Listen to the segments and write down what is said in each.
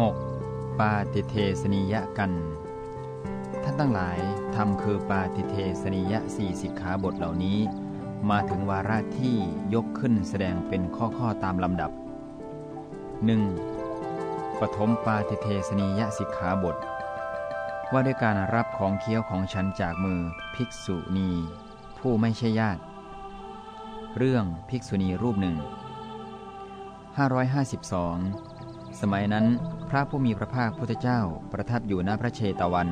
6. ปาติเทสนิยกัน ท่านตั้งหลายทำคือปาติเทสนิยสี่สิกขาบทเหล่านี้ มาถึงวาระที่ยกขึ้นแสดงเป็นข้อๆตามลำดับ 1. ปฐมปาติเทสนิยสิกขาบท ว่าด้วยการรับของเคี้ยวของฉันจากมือภิกษุณี ผู้ไม่ใช่ญาติ เรื่องภิกษุณีรูปหนึ่ง552 สมัยนั้น พระผู้มีพระภาคพุทธเจ้าประทับอยู่ณพระเชตวัน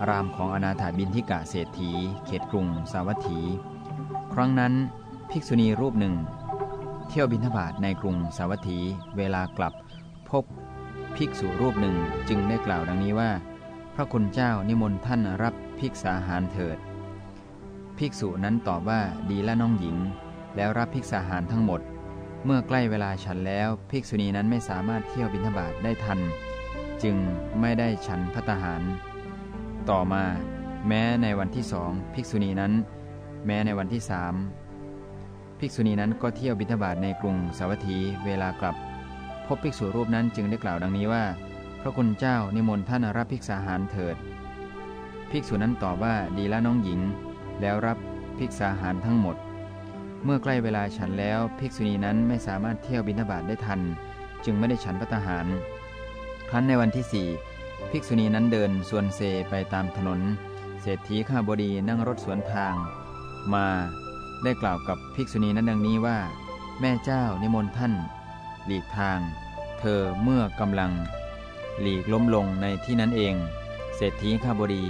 อารามของอนาถาบินทิกะเศรษฐี เขตกรุง สาวัตถี ครั้งนั้นภิกษุณีรูปหนึ่ง เที่ยวบินทบาทในกรุงสาวัตถี เวลากลับพบภิกษุรูปหนึ่งจึงได้กล่าวดังนี้ว่า พระคุณเจ้านิมนต์ท่านรับภิกษาหารเถิด ภิกษุนั้นตอบว่าดีละน้องหญิง แล้วรับภิกษาหารทั้งหมด เมื่อใกล้เวลาฉันแล้วภิกษุณีนั้นไม่สามารถเที่ยวบิณฑบาตได้ทัน จึงไม่ได้ฉันพัตหาร ต่อมาแม้ในวันที่สองภิกษุณีนั้น แม้ในวันที่สามภิกษุณีนั้นก็เที่ยวบิณฑบาตในกรุงสาวัตถีเวลากลับ พบภิกษุรูปนั้นจึงได้กล่าวดังนี้ว่า พระคุณเจ้านิมนต์ท่านรับภิกษาหารเถิด ภิกษุนั้นตอบว่าดีละน้องหญิง แล้วรับภิกษาหารทั้งหมด เมื่อใกล้เวลาฉันแล้วภิกษุณีนั้นไม่สามารถเที่ยวบิณฑบาตได้ทัน จึงไม่ได้ฉันพัตหาร ครั้นในวันที่สี่ภิกษุณีนั้นเดินส่วนเซไปตามถนน เศรษฐีข้าบดีนั่งรถสวนทาง มาได้กล่าวกับภิกษุณีนั้นดังนี้ว่า แม่เจ้านิมนต์ท่าน หลีกทาง เธอเมื่อกำลัง หลีกล้มลงในที่นั้นเอง เศรษฐีข้าบดี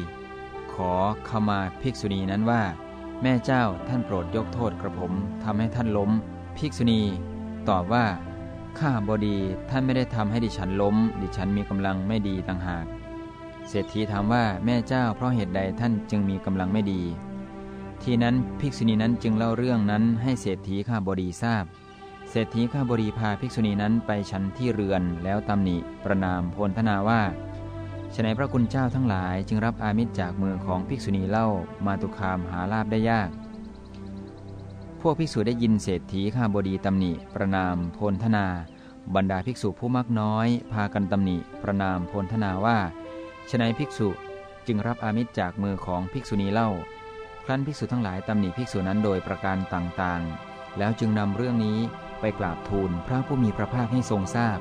ขอขมาภิกษุณีนั้นว่า แม่เจ้าท่านโปรดยกโทษกระผมทำให้ท่านล้ม ภิกษุณี ตอบว่า ข้าบดีท่านไม่ได้ทำให้ดิฉันล้ม ดิฉันมีกำลังไม่ดีต่างหาก เศรษฐีถามว่าแม่เจ้าเพราะเหตุใดท่านจึงมีกำลังไม่ดี ทีนั้นภิกษุณีนั้นจึงเล่าเรื่องนั้นให้เศรษฐีข้าบดีทราบ เศรษฐีข้าบดีพาภิกษุณีนั้นไปฉันที่เรือนแล้วตำหนิประนามโพลธนาว่า ฉนัยพระคุณเจ้าทั้งหลายจึงรับอามิตรจากมือของภิกษุณีเล่ามาตุคามหาลาบได้ยาก พวกภิกษุได้ยินเศรษฐีข้าบดีตำหนิ ประนามโพลธนา บรรดาภิกษุผู้มักน้อย พากันตำหนิ ประนามโพลธนาว่าฉนัยภิกษุจึงรับอามิตรจากมือของภิกษุณีเล่า ครั้นภิกษุทั้งหลายตำหนิภิกษุนั้นโดยประการต่างๆ แล้วจึงนำเรื่องนี้ไปกราบทูลพระผู้มีพระภาคให้ทรงทราบ